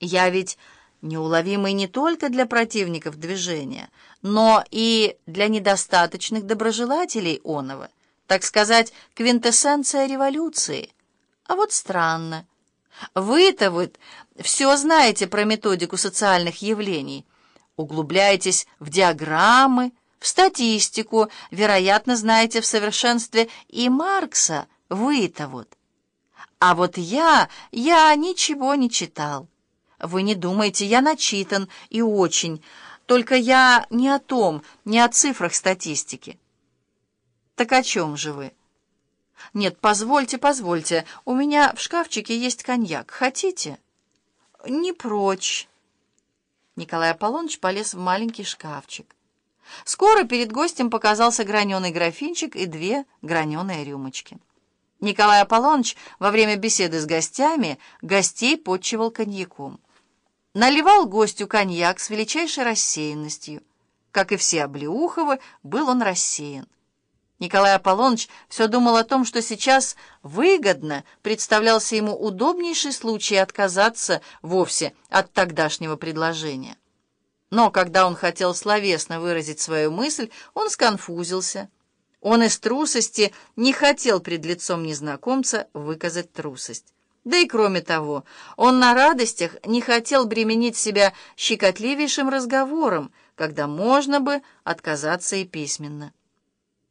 Я ведь неуловимый не только для противников движения, но и для недостаточных доброжелателей оного, так сказать, квинтэссенция революции. А вот странно. Вы-то вот все знаете про методику социальных явлений, углубляетесь в диаграммы, в статистику, вероятно, знаете в совершенстве и Маркса, вы-то вот. А вот я, я ничего не читал. Вы не думайте, я начитан и очень, только я не о том, не о цифрах статистики. Так о чем же вы? Нет, позвольте, позвольте, у меня в шкафчике есть коньяк. Хотите? Не прочь. Николай Аполлоныч полез в маленький шкафчик. Скоро перед гостем показался граненый графинчик и две граненые рюмочки. Николай Аполлоныч во время беседы с гостями гостей подчивал коньяком. Наливал гостю коньяк с величайшей рассеянностью. Как и все Облеуховы, был он рассеян. Николай Аполлоныч все думал о том, что сейчас выгодно представлялся ему удобнейший случай отказаться вовсе от тогдашнего предложения. Но когда он хотел словесно выразить свою мысль, он сконфузился. Он из трусости не хотел пред лицом незнакомца выказать трусость. Да и кроме того, он на радостях не хотел бременить себя щекотливейшим разговором, когда можно бы отказаться и письменно.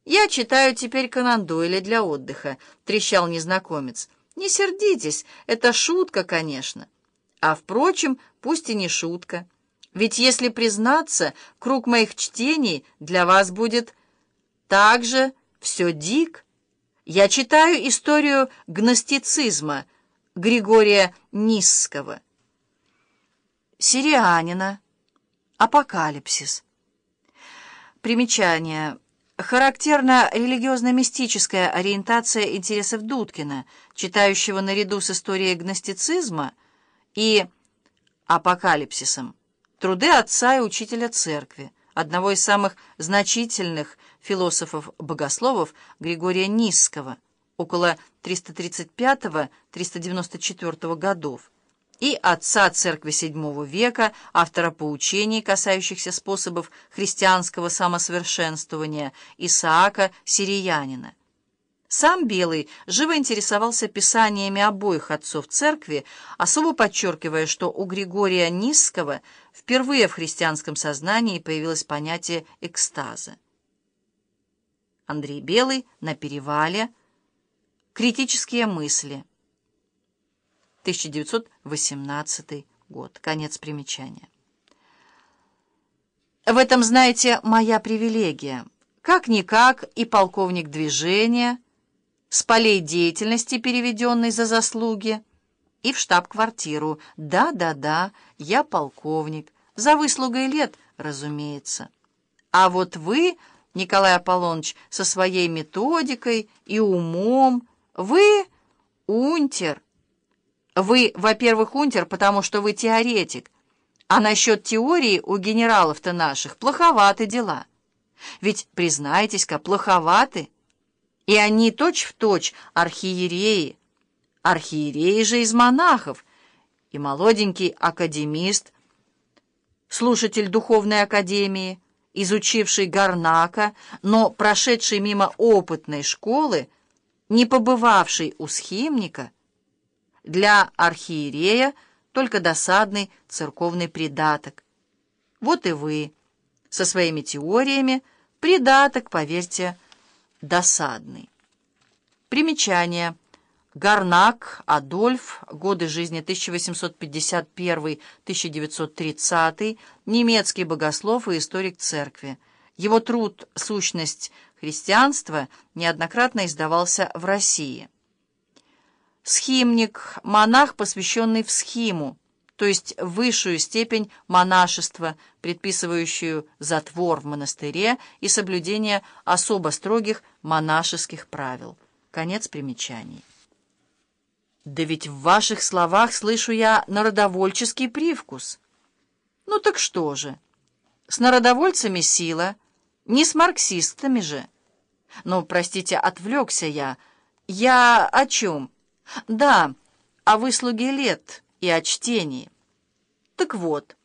«Я читаю теперь Конан Дойля для отдыха», — трещал незнакомец. «Не сердитесь, это шутка, конечно. А, впрочем, пусть и не шутка. Ведь, если признаться, круг моих чтений для вас будет также все дик. Я читаю историю гностицизма — Григория Нисского. Сирианина. Апокалипсис. Примечание. Характерна религиозно-мистическая ориентация интересов Дудкина, читающего наряду с историей гностицизма и апокалипсисом труды отца и учителя церкви, одного из самых значительных философов-богословов Григория Нисского – около 335-394 годов, и отца церкви VII века, автора поучений, касающихся способов христианского самосовершенствования, Исаака Сириянина. Сам Белый живо интересовался писаниями обоих отцов церкви, особо подчеркивая, что у Григория Низского впервые в христианском сознании появилось понятие экстаза. Андрей Белый на перевале – Критические мысли. 1918 год. Конец примечания. В этом, знаете, моя привилегия. Как-никак и полковник движения, с полей деятельности, переведенный за заслуги, и в штаб-квартиру. Да-да-да, я полковник. За выслугой лет, разумеется. А вот вы, Николай Аполлоныч, со своей методикой и умом, вы унтер. Вы, во-первых, унтер, потому что вы теоретик, а насчет теории у генералов-то наших плоховаты дела. Ведь, признайтесь-ка, плоховаты. И они точь-в-точь точь архиереи. Архиереи же из монахов. И молоденький академист, слушатель духовной академии, изучивший Гарнака, но прошедший мимо опытной школы, не побывавший у схимника, для архиерея только досадный церковный придаток. Вот и вы со своими теориями придаток, поверьте, досадный. Примечание. Гарнак Адольф, годы жизни 1851-1930, немецкий богослов и историк церкви. Его труд «Сущность христианства» неоднократно издавался в России. Схимник – монах, посвященный в схиму, то есть высшую степень монашества, предписывающую затвор в монастыре и соблюдение особо строгих монашеских правил. Конец примечаний. Да ведь в ваших словах слышу я народовольческий привкус. Ну так что же? С народовольцами сила – не с марксистами же. Ну, простите, отвлекся я. Я о чем? Да, о выслуге лет и о чтении. Так вот,